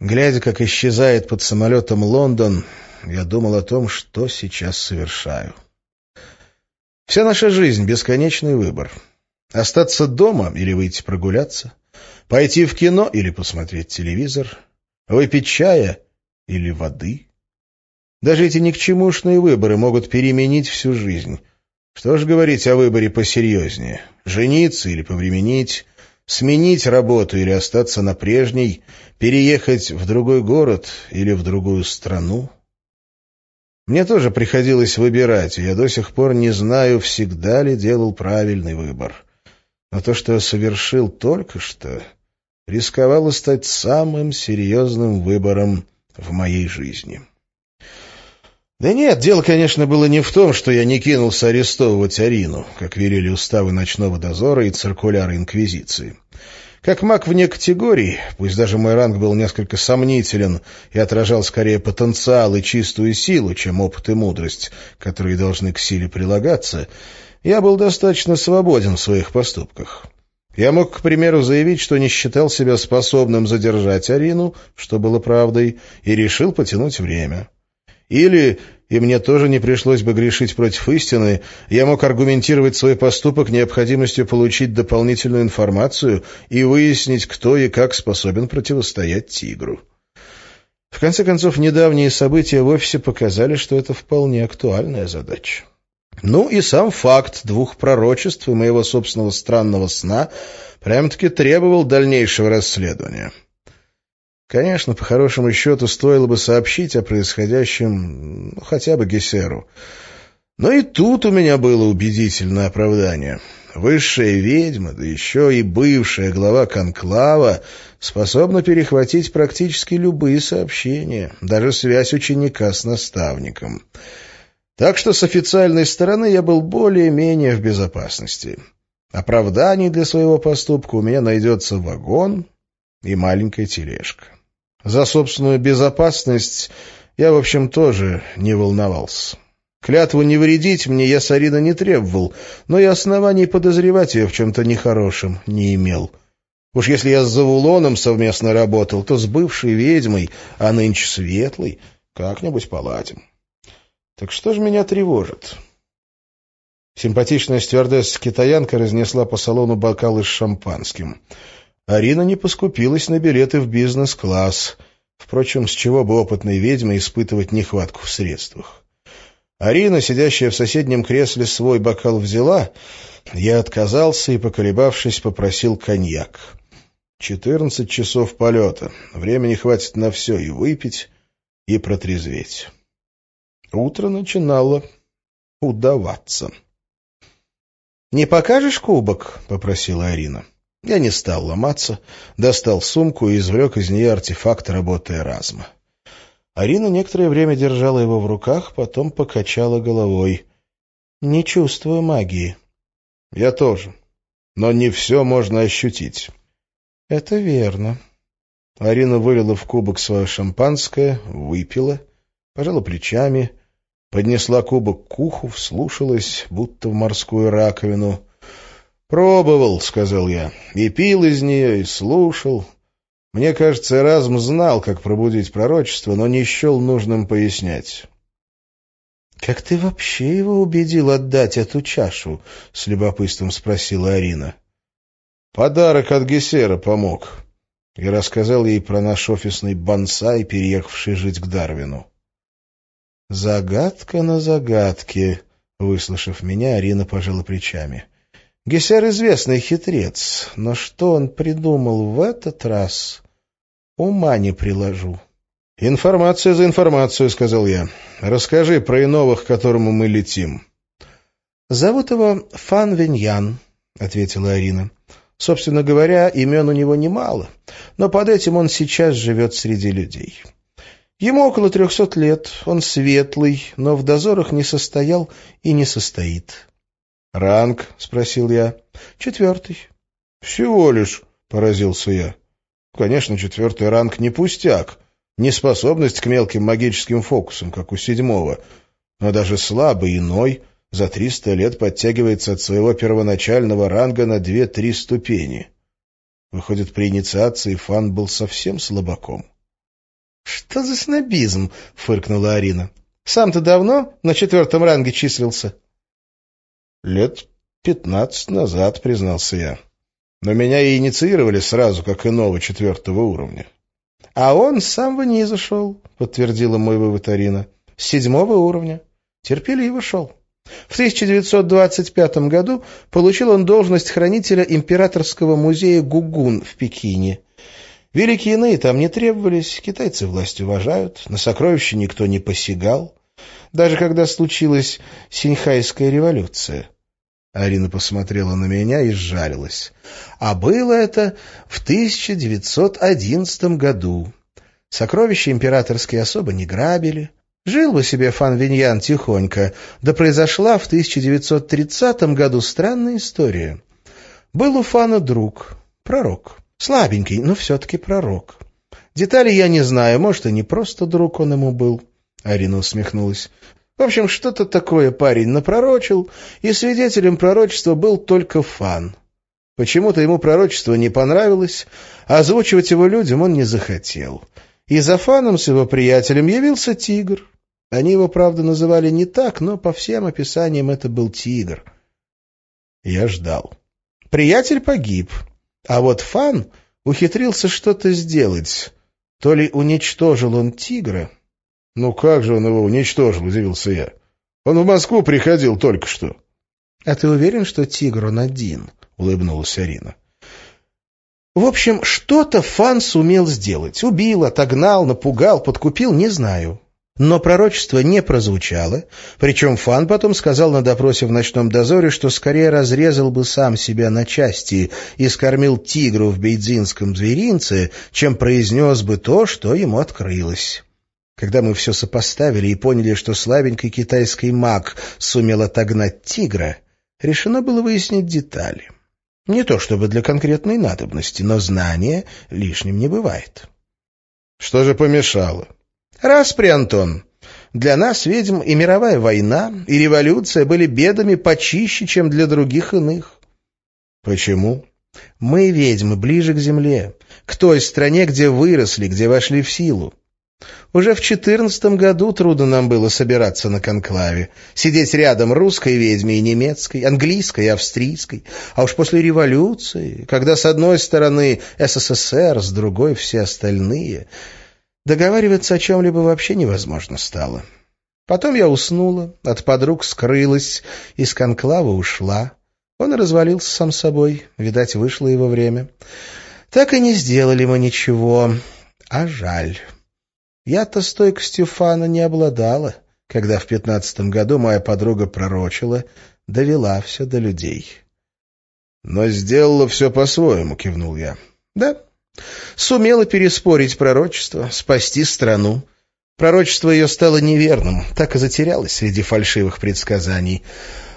Глядя, как исчезает под самолетом Лондон, я думал о том, что сейчас совершаю. Вся наша жизнь — бесконечный выбор. Остаться дома или выйти прогуляться, пойти в кино или посмотреть телевизор, выпить чая или воды. Даже эти никчемушные выборы могут переменить всю жизнь. Что ж говорить о выборе посерьезнее? Жениться или повременить? Сменить работу или остаться на прежней? Переехать в другой город или в другую страну? Мне тоже приходилось выбирать, и я до сих пор не знаю, всегда ли делал правильный выбор. Но то, что я совершил только что, рисковало стать самым серьезным выбором в моей жизни. Да нет, дело, конечно, было не в том, что я не кинулся арестовывать Арину, как велели уставы ночного дозора и циркуляры Инквизиции. Как маг вне категорий, пусть даже мой ранг был несколько сомнителен и отражал скорее потенциал и чистую силу, чем опыт и мудрость, которые должны к силе прилагаться, я был достаточно свободен в своих поступках. Я мог, к примеру, заявить, что не считал себя способным задержать Арину, что было правдой, и решил потянуть время. Или, и мне тоже не пришлось бы грешить против истины, я мог аргументировать свой поступок необходимостью получить дополнительную информацию и выяснить, кто и как способен противостоять тигру. В конце концов, недавние события в офисе показали, что это вполне актуальная задача. Ну и сам факт двух пророчеств и моего собственного странного сна прям-таки требовал дальнейшего расследования. Конечно, по хорошему счету, стоило бы сообщить о происходящем ну, хотя бы Гессеру. Но и тут у меня было убедительное оправдание. Высшая ведьма, да еще и бывшая глава конклава, способна перехватить практически любые сообщения, даже связь ученика с наставником. Так что с официальной стороны я был более-менее в безопасности. Оправданий для своего поступка у меня найдется вагон и маленькая тележка. За собственную безопасность я, в общем, тоже не волновался. Клятву не вредить мне я с не требовал, но и оснований подозревать ее в чем-то нехорошем не имел. Уж если я с Завулоном совместно работал, то с бывшей ведьмой, а нынче светлой, как-нибудь поладим. Так что же меня тревожит? Симпатичная стюардесса-китаянка разнесла по салону бокалы с шампанским — Арина не поскупилась на билеты в бизнес-класс. Впрочем, с чего бы опытной ведьме испытывать нехватку в средствах? Арина, сидящая в соседнем кресле, свой бокал взяла. Я отказался и, поколебавшись, попросил коньяк. Четырнадцать часов полета. Времени хватит на все и выпить, и протрезветь. Утро начинало удаваться. — Не покажешь кубок? — попросила Арина. Я не стал ломаться, достал сумку и извлек из нее артефакт работы Эразма. Арина некоторое время держала его в руках, потом покачала головой. — Не чувствую магии. — Я тоже. Но не все можно ощутить. — Это верно. Арина вылила в кубок свое шампанское, выпила, пожала плечами, поднесла кубок к уху, вслушалась, будто в морскую раковину — «Пробовал», — сказал я, — «и пил из нее, и слушал. Мне кажется, Эразм знал, как пробудить пророчество, но не счел нужным пояснять». «Как ты вообще его убедил отдать эту чашу?» — с любопытством спросила Арина. «Подарок от Гессера помог». И рассказал ей про наш офисный бонсай, переехавший жить к Дарвину. «Загадка на загадке», — выслушав меня, Арина пожала плечами. Гессер известный хитрец, но что он придумал в этот раз, ума не приложу. «Информация за информацию», — сказал я. «Расскажи про иного, к которому мы летим». «Зовут его Фан Виньян», — ответила Арина. «Собственно говоря, имен у него немало, но под этим он сейчас живет среди людей. Ему около трехсот лет, он светлый, но в дозорах не состоял и не состоит. «Ранг?» — спросил я. «Четвертый». «Всего лишь», — поразился я. «Конечно, четвертый ранг не пустяк, не способность к мелким магическим фокусам, как у седьмого, но даже слабый иной за триста лет подтягивается от своего первоначального ранга на две-три ступени. Выходит, при инициации Фан был совсем слабаком. Что за снобизм? — фыркнула Арина. — Сам-то давно на четвертом ранге числился? — Лет пятнадцать назад, — признался я. Но меня и инициировали сразу, как иного четвертого уровня. — А он с самого низа шел, — подтвердила мой вывод Арина. — С седьмого уровня. Терпеливо шел. В 1925 году получил он должность хранителя императорского музея Гугун в Пекине. Великие иные там не требовались, китайцы власть уважают, на сокровища никто не посягал. Даже когда случилась Синьхайская революция. Арина посмотрела на меня и сжалилась. А было это в 1911 году. Сокровища императорские особо не грабили. Жил бы себе Фан Виньян тихонько, да произошла в 1930 году странная история. Был у Фана друг, пророк. Слабенький, но все-таки пророк. Детали я не знаю, может, и не просто друг он ему был. Арина усмехнулась. В общем, что-то такое парень напророчил, и свидетелем пророчества был только Фан. Почему-то ему пророчество не понравилось, а озвучивать его людям он не захотел. И за Фаном с его приятелем явился тигр. Они его, правда, называли не так, но по всем описаниям это был тигр. Я ждал. Приятель погиб, а вот Фан ухитрился что-то сделать. То ли уничтожил он тигра... — Ну как же он его уничтожил, — удивился я. — Он в Москву приходил только что. — А ты уверен, что тигр он один? — улыбнулась Арина. В общем, что-то Фан сумел сделать. Убил, отогнал, напугал, подкупил, не знаю. Но пророчество не прозвучало, причем Фан потом сказал на допросе в ночном дозоре, что скорее разрезал бы сам себя на части и скормил тигру в бейдзинском зверинце, чем произнес бы то, что ему открылось. Когда мы все сопоставили и поняли, что слабенький китайский маг сумел отогнать тигра, решено было выяснить детали. Не то чтобы для конкретной надобности, но знание лишним не бывает. Что же помешало? Распри, Антон. Для нас, ведьм, и мировая война, и революция были бедами почище, чем для других иных. Почему? Мы, ведьмы, ближе к земле, к той стране, где выросли, где вошли в силу. Уже в четырнадцатом году трудно нам было собираться на конклаве, сидеть рядом русской ведьме и немецкой, английской и австрийской, а уж после революции, когда с одной стороны СССР, с другой все остальные, Договариваться о чем-либо вообще невозможно стало. Потом я уснула, от подруг скрылась, из конклава ушла. Он развалился сам собой, видать, вышло его время. Так и не сделали мы ничего, а жаль. Я-то стойкостью фана не обладала, когда в пятнадцатом году моя подруга пророчила, довела все до людей. — Но сделала все по-своему, — кивнул я. — Да, Сумела переспорить пророчество, спасти страну. Пророчество ее стало неверным, так и затерялось среди фальшивых предсказаний.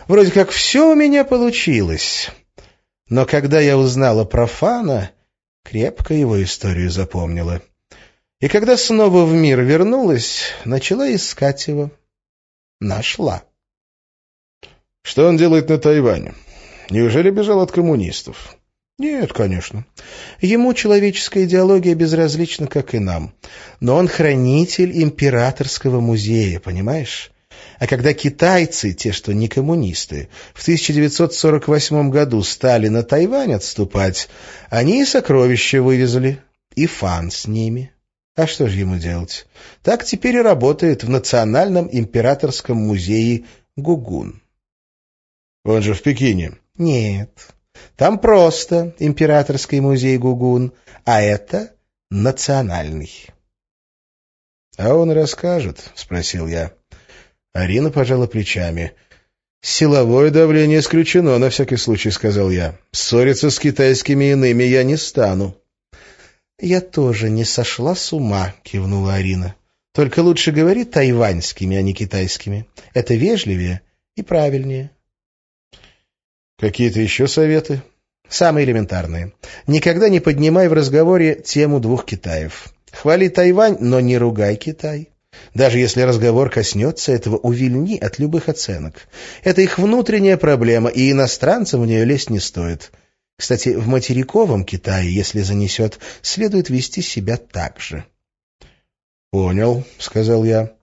Вроде как все у меня получилось. Но когда я узнала про Фана, крепко его историю запомнила. И когда снова в мир вернулась, начала искать его. Нашла. Что он делает на Тайване? Неужели бежал от коммунистов? Нет, конечно. Ему человеческая идеология безразлична, как и нам. Но он хранитель императорского музея, понимаешь? А когда китайцы, те, что не коммунисты, в 1948 году стали на Тайвань отступать, они и сокровища вывезли, и фан с ними. А что же ему делать? Так теперь и работает в Национальном императорском музее Гугун. Он же в Пекине. Нет, там просто императорский музей Гугун, а это национальный. — А он расскажет? — спросил я. Арина пожала плечами. — Силовое давление исключено, на всякий случай, — сказал я. — Ссориться с китайскими иными я не стану. — Я тоже не сошла с ума, — кивнула Арина. — Только лучше говори тайваньскими, а не китайскими. Это вежливее и правильнее. — Какие-то еще советы? Самые элементарные. Никогда не поднимай в разговоре тему двух Китаев. Хвали Тайвань, но не ругай Китай. Даже если разговор коснется этого, увильни от любых оценок. Это их внутренняя проблема, и иностранцам в нее лезть не стоит. Кстати, в материковом Китае, если занесет, следует вести себя так же. Понял, — сказал я.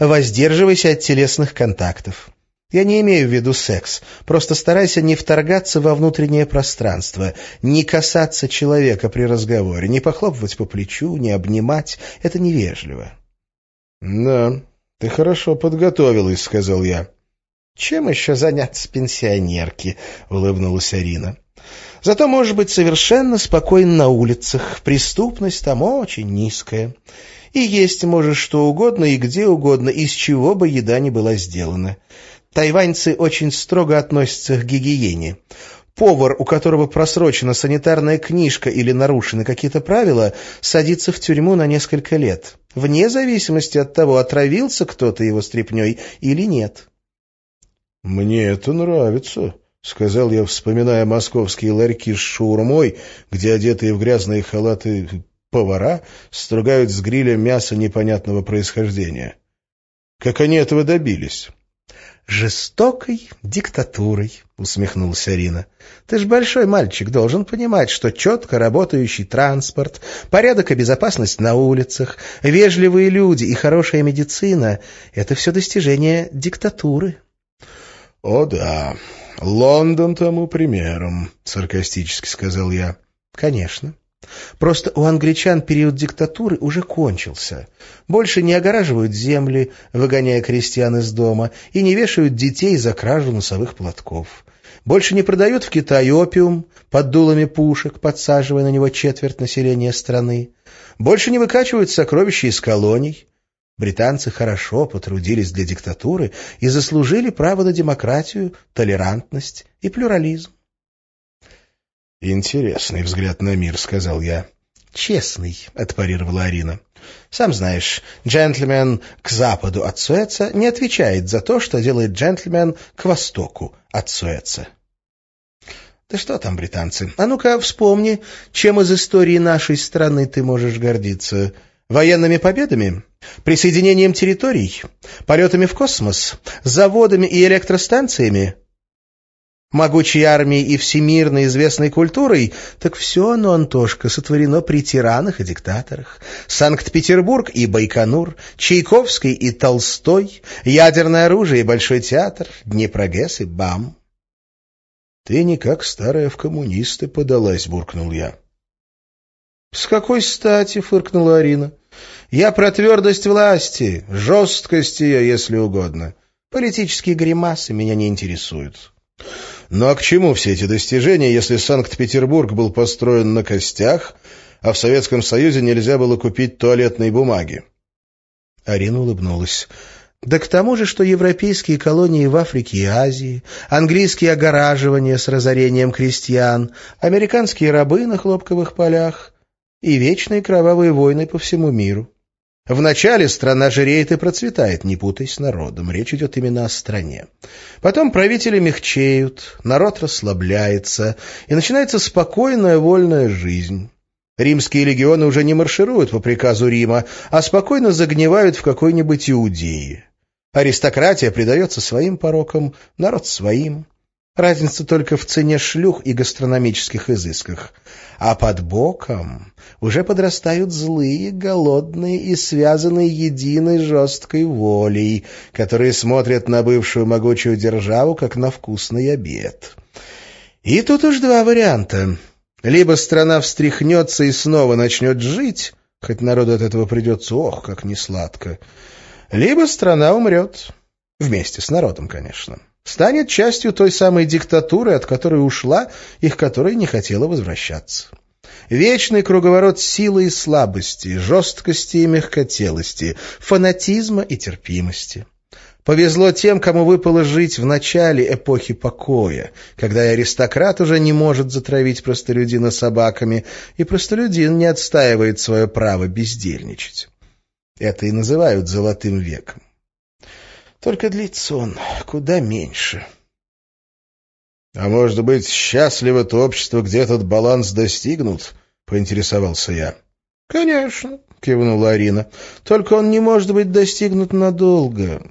Воздерживайся от телесных контактов. Я не имею в виду секс. Просто старайся не вторгаться во внутреннее пространство, не касаться человека при разговоре, не похлопывать по плечу, не обнимать. Это невежливо. — Да, ты хорошо подготовилась, — сказал я. — Чем еще заняться пенсионерки? — улыбнулась Арина. — Зато можешь быть совершенно спокоен на улицах. Преступность там очень низкая. И есть можешь что угодно и где угодно, из чего бы еда ни была сделана. Тайваньцы очень строго относятся к гигиене. Повар, у которого просрочена санитарная книжка или нарушены какие-то правила, садится в тюрьму на несколько лет, вне зависимости от того, отравился кто-то его стряпней или нет. — Мне это нравится, — сказал я, вспоминая московские ларьки с шаурмой, где одетые в грязные халаты повара стругают с гриля мясо непонятного происхождения. Как они этого добились? «Жестокой диктатурой», — усмехнулась Арина. «Ты ж большой мальчик, должен понимать, что четко работающий транспорт, порядок и безопасность на улицах, вежливые люди и хорошая медицина — это все достижение диктатуры». «О да, Лондон тому примером», — саркастически сказал я. «Конечно. Просто у англичан период диктатуры уже кончился. Больше не огораживают земли, выгоняя крестьян из дома, и не вешают детей за кражу носовых платков. Больше не продают в Китае опиум под дулами пушек, подсаживая на него четверть населения страны. Больше не выкачивают сокровища из колоний. Британцы хорошо потрудились для диктатуры и заслужили право на демократию, толерантность и плюрализм. «Интересный взгляд на мир», — сказал я. «Честный», — отпарировала Арина. «Сам знаешь, джентльмен к западу от Суэца не отвечает за то, что делает джентльмен к востоку от Суэца». «Да что там, британцы? А ну-ка вспомни, чем из истории нашей страны ты можешь гордиться? Военными победами? Присоединением территорий? Полетами в космос? Заводами и электростанциями?» могучей армией и всемирно известной культурой, так все оно, Антошка, сотворено при тиранах и диктаторах. Санкт-Петербург и Байконур, Чайковский и Толстой, ядерное оружие и Большой театр, Днепрогэс и БАМ. — Ты не как старая в коммунисты подалась, — буркнул я. — С какой стати, — фыркнула Арина. — Я про твердость власти, жесткость ее, если угодно. Политические гримасы меня не интересуют. Ну а к чему все эти достижения, если Санкт-Петербург был построен на костях, а в Советском Союзе нельзя было купить туалетной бумаги? Арина улыбнулась. Да к тому же, что европейские колонии в Африке и Азии, английские огораживания с разорением крестьян, американские рабы на хлопковых полях и вечные кровавые войны по всему миру. Вначале страна жиреет и процветает, не путай с народом, речь идет именно о стране. Потом правители мягчеют, народ расслабляется, и начинается спокойная вольная жизнь. Римские легионы уже не маршируют по приказу Рима, а спокойно загнивают в какой-нибудь Иудее. Аристократия предается своим порокам, народ своим. Разница только в цене шлюх и гастрономических изысках. А под боком уже подрастают злые, голодные и связанные единой жесткой волей, которые смотрят на бывшую могучую державу, как на вкусный обед. И тут уж два варианта. Либо страна встряхнется и снова начнет жить, хоть народу от этого придется, ох, как несладко, либо страна умрет. Вместе с народом, конечно станет частью той самой диктатуры, от которой ушла и к которой не хотела возвращаться. Вечный круговорот силы и слабости, жесткости и мягкотелости, фанатизма и терпимости. Повезло тем, кому выпало жить в начале эпохи покоя, когда и аристократ уже не может затравить простолюдина собаками, и простолюдин не отстаивает свое право бездельничать. Это и называют «золотым веком». Только длится он куда меньше. — А может быть, счастливо то общество, где этот баланс достигнут? — поинтересовался я. — Конечно, — кивнула Арина. — Только он не может быть достигнут надолго.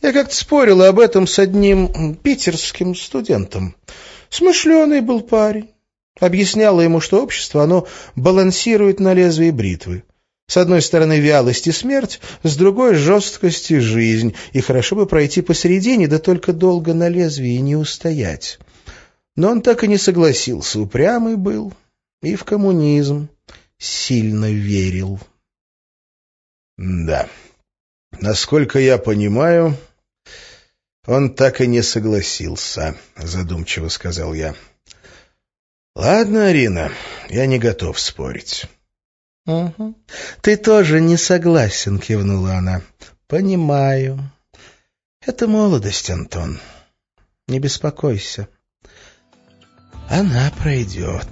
Я как-то спорила об этом с одним питерским студентом. Смышленый был парень. Объясняла ему, что общество, оно балансирует на лезвии бритвы. С одной стороны вялость и смерть, с другой — жесткость и жизнь, и хорошо бы пройти посередине, да только долго на лезвии не устоять. Но он так и не согласился, упрямый был и в коммунизм сильно верил. Да, насколько я понимаю, он так и не согласился, задумчиво сказал я. Ладно, Арина, я не готов спорить. «Угу. Ты тоже не согласен», — кивнула она. «Понимаю. Это молодость, Антон. Не беспокойся. Она пройдет».